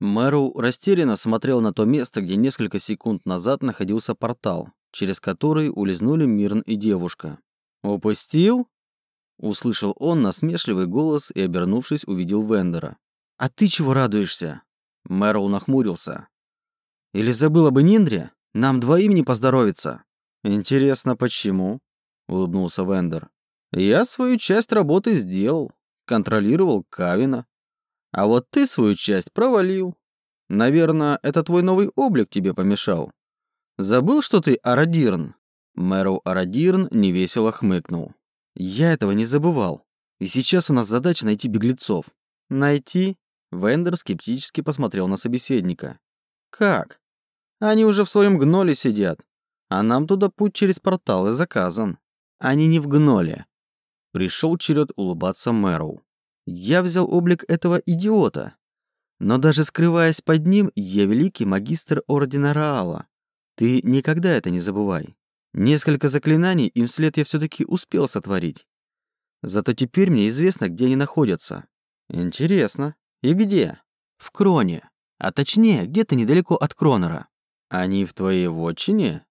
Мэру растерянно смотрел на то место, где несколько секунд назад находился портал, через который улизнули Мирн и девушка. «Упустил?» Услышал он насмешливый голос и, обернувшись, увидел Вендера. «А ты чего радуешься?» Мэрл нахмурился. «Или забыла бы Ниндре? Нам двоим не поздоровится». «Интересно, почему?» Улыбнулся Вендер. «Я свою часть работы сделал. Контролировал Кавина. А вот ты свою часть провалил. Наверное, это твой новый облик тебе помешал. Забыл, что ты Арадирн?» Мэру Арадирн невесело хмыкнул. «Я этого не забывал. И сейчас у нас задача найти беглецов». «Найти?» Вендер скептически посмотрел на собеседника. «Как? Они уже в своем гноле сидят. А нам туда путь через порталы заказан. Они не в гноле». Пришел черед улыбаться Мэру. «Я взял облик этого идиота. Но даже скрываясь под ним, я великий магистр Ордена Раала. Ты никогда это не забывай. Несколько заклинаний им вслед я все таки успел сотворить. Зато теперь мне известно, где они находятся. Интересно. И где? В Кроне. А точнее, где-то недалеко от Кронера. Они в твоей вотчине?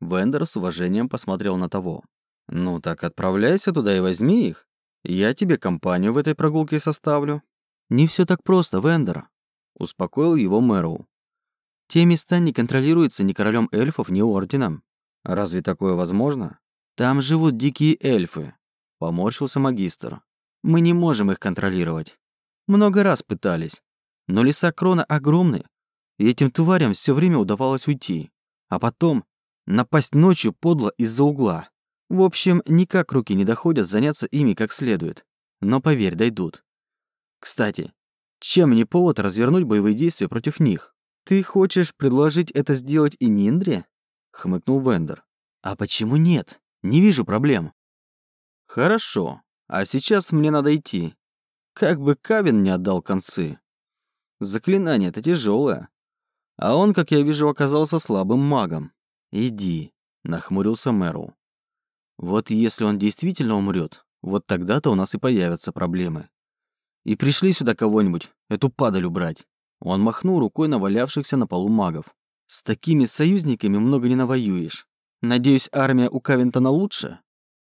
Вендер с уважением посмотрел на того. Ну так отправляйся туда и возьми их. Я тебе компанию в этой прогулке составлю. Не все так просто, Вендер. Успокоил его Мэру. Те места не контролируются ни королем эльфов, ни орденом. Разве такое возможно? Там живут дикие эльфы, поморщился магистр. Мы не можем их контролировать. Много раз пытались. Но леса Крона огромны, и этим тварям все время удавалось уйти. А потом напасть ночью подло из-за угла. В общем, никак руки не доходят заняться ими как следует. Но поверь, дойдут. Кстати, чем не повод развернуть боевые действия против них? Ты хочешь предложить это сделать и Ниндре? хмыкнул Вендер. А почему нет? Не вижу проблем. Хорошо. А сейчас мне надо идти. Как бы Кавин не отдал концы. Заклинание-то тяжелое. А он, как я вижу, оказался слабым магом. Иди, нахмурился Мэру. Вот если он действительно умрет, вот тогда-то у нас и появятся проблемы. И пришли сюда кого-нибудь, эту падаль убрать. Он махнул рукой на валявшихся на полу магов. С такими союзниками много не навоюешь. Надеюсь, армия у Кавентона лучше?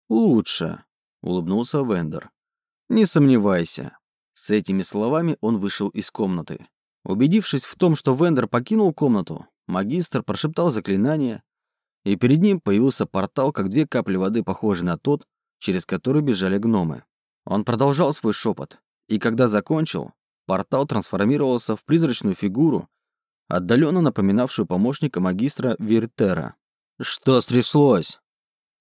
Лучше, улыбнулся Вендер. Не сомневайся. С этими словами он вышел из комнаты. Убедившись в том, что Вендер покинул комнату, магистр прошептал заклинание, и перед ним появился портал, как две капли воды, похожий на тот, через который бежали гномы. Он продолжал свой шепот, и когда закончил, портал трансформировался в призрачную фигуру, отдаленно напоминавшую помощника магистра Виртера. «Что стряслось?»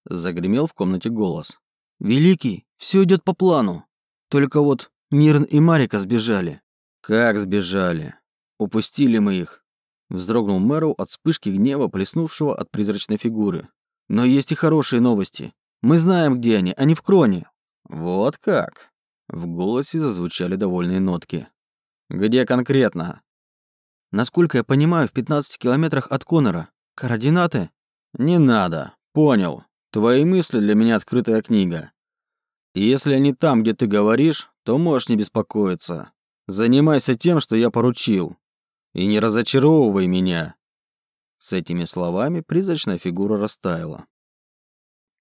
Загремел в комнате голос. «Великий, все идет по плану. Только вот Мирн и Марика сбежали». «Как сбежали? Упустили мы их». Вздрогнул Мэру от вспышки гнева, плеснувшего от призрачной фигуры. «Но есть и хорошие новости. Мы знаем, где они, они в Кроне». «Вот как?» В голосе зазвучали довольные нотки. «Где конкретно?» Насколько я понимаю, в 15 километрах от Конора. Координаты? Не надо. Понял. Твои мысли для меня открытая книга. И если они там, где ты говоришь, то можешь не беспокоиться. Занимайся тем, что я поручил. И не разочаровывай меня. С этими словами призрачная фигура растаяла.